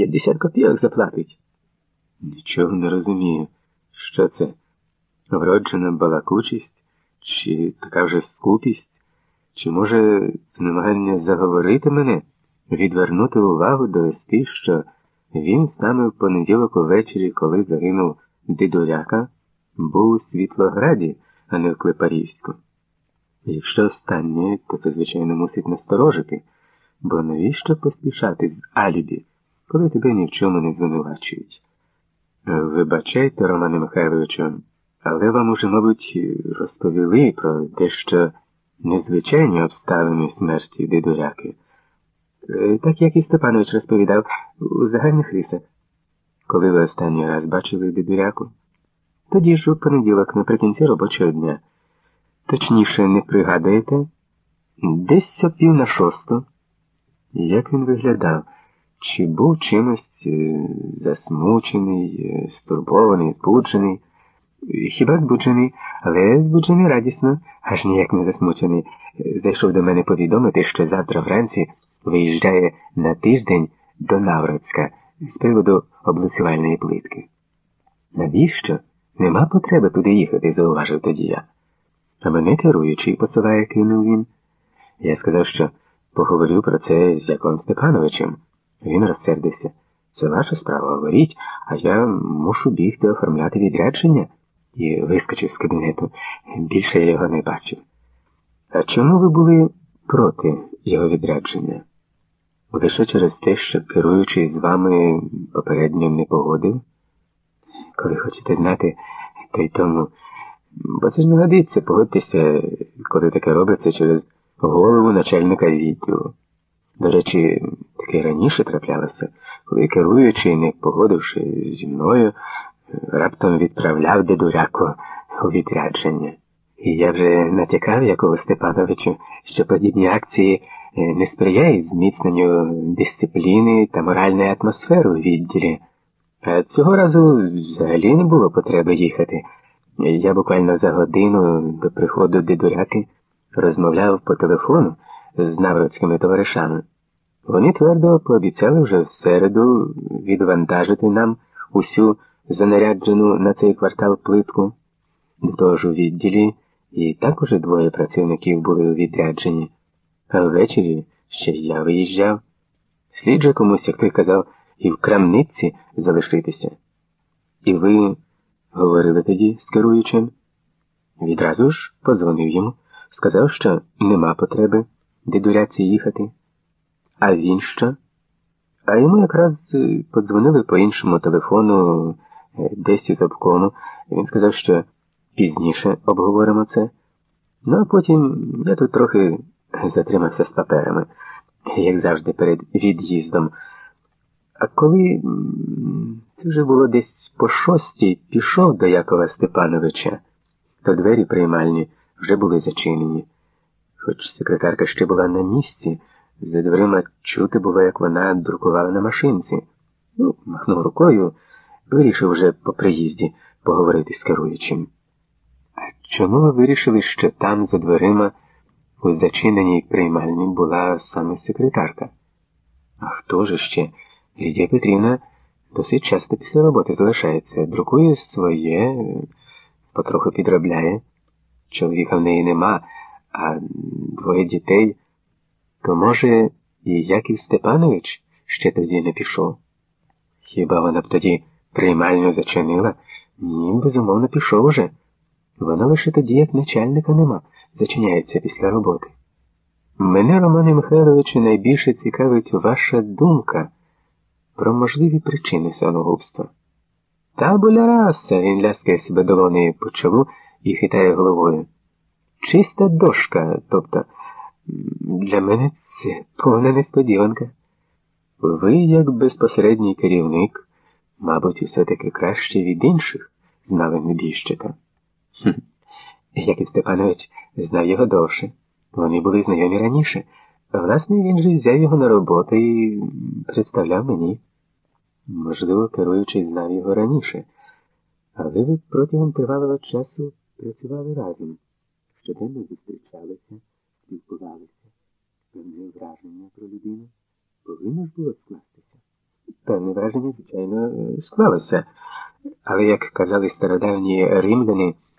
50 копійок заплатить. Нічого не розумію. Що це? Вроджена балакучість, чи така вже скупість, чи, може, намагання заговорити мене, відвернути увагу довести, що він саме в понеділок увечері, коли загинув дидуляка, був у Світлограді, а не в Клепарівську. Якщо останнє, то це, звичайно, мусить насторожити, бо навіщо поспішати з Алібі, коли тебе ні в чому не звинувачують? Вибачайте, Романе Михайловичу, але вам уже, мабуть, розповіли про дещо незвичайні обставини смерті дидуляки. Е, так як і Степанович розповідав у загальних рисах. Коли ви останній раз бачили дидуляку? Тоді ж у понеділок наприкінці робочого дня. Точніше, не пригадуєте? Десь о пів на шосту. Як він виглядав? Чи був чимось е, засмучений, е, стурбований, збуджений? Хіба збуджений, але збуджений радісно, аж ніяк не засмучений. Зайшов до мене повідомити, що завтра вранці виїжджає на тиждень до Навроцька з приводу облицювальної плитки. Навіщо? Нема потреби туди їхати, зауважив тоді я. А мене керуючий посилає, кинув він. Я сказав, що поговорю про це з Яковом Степановичем. Він розсердився. Це ваша справа, говоріть, а я мушу бігти оформляти відрядження і вискочив з кабінету. Більше я його не бачив. А чому ви були проти його відрядження? Лише через те, що керуючий з вами попередньо не погодив? Коли хочете знати, то й тому. Бо це ж не годиться, погодьтеся, коли таке робиться через голову начальника відділу. До речі, таке раніше траплялося, коли керуючий, не погодивши зі мною, раптом відправляв дедуряку у відрядження. І я вже натякав Якову Степановичу, що подібні акції не сприяють зміцненню дисципліни та моральної атмосфери у відділі. А цього разу взагалі не було потреби їхати. Я буквально за годину до приходу дедуряки розмовляв по телефону з навродськими товаришами. Вони твердо пообіцяли вже в середу відвантажити нам усю занаряджену на цей квартал плитку. До того ж у відділі і так уже двоє працівників були у відрядженні, а ввечері ще я виїжджав. Слід же комусь, як той казав, і в крамниці залишитися. І ви говорили тоді з керуючим? Відразу ж подзвонив йому, сказав, що нема потреби дедуряці їхати. А він що? А йому якраз подзвонили по іншому телефону десь із обкому. Він сказав, що пізніше обговоримо це. Ну а потім я тут трохи затримався з паперами, як завжди, перед від'їздом. А коли це вже було десь по шостій, пішов до Якова Степановича, то двері приймальні вже були зачинені. Хоч секретарка ще була на місці, за дверима чути було, як вона друкувала на машинці. Ну, махнув рукою, вирішив вже по приїзді поговорити з керуючим. А чому ви вирішили, що там за дверима у зачиненій приймальні була саме секретарка? А хто ж ще? Лідія Петрівна досить часто після роботи залишається, друкує своє, потроху підробляє. Чоловіка в неї нема, а двоє дітей. То, може, і Яків Степанович ще тоді не пішов? Хіба вона б тоді приймальню зачинила? Ні, безумовно, пішов уже. Вона лише тоді, як начальника нема, зачиняється після роботи. Мене, Романе Михайловичу, найбільше цікавить ваша думка про можливі причини самогубства. Та раса, він ляскає себе долонею по чолу і хитає головою. Чиста дошка, тобто, для мене це повна несподіванка. Ви, як безпосередній керівник, мабуть, все-таки краще від інших знали небіжчика. Яків Степанович знав його довше. Вони були знайомі раніше. Власне, він же взяв його на роботу і представляв мені. Можливо, керуючий знав його раніше, але ви протягом тривалого часу працювали разом, щоденно зустрічалися, спілкувалися. Певне враження про людину повинно ж було скластися. Певне враження, звичайно, склалося. Але, як казали стародавні римляни,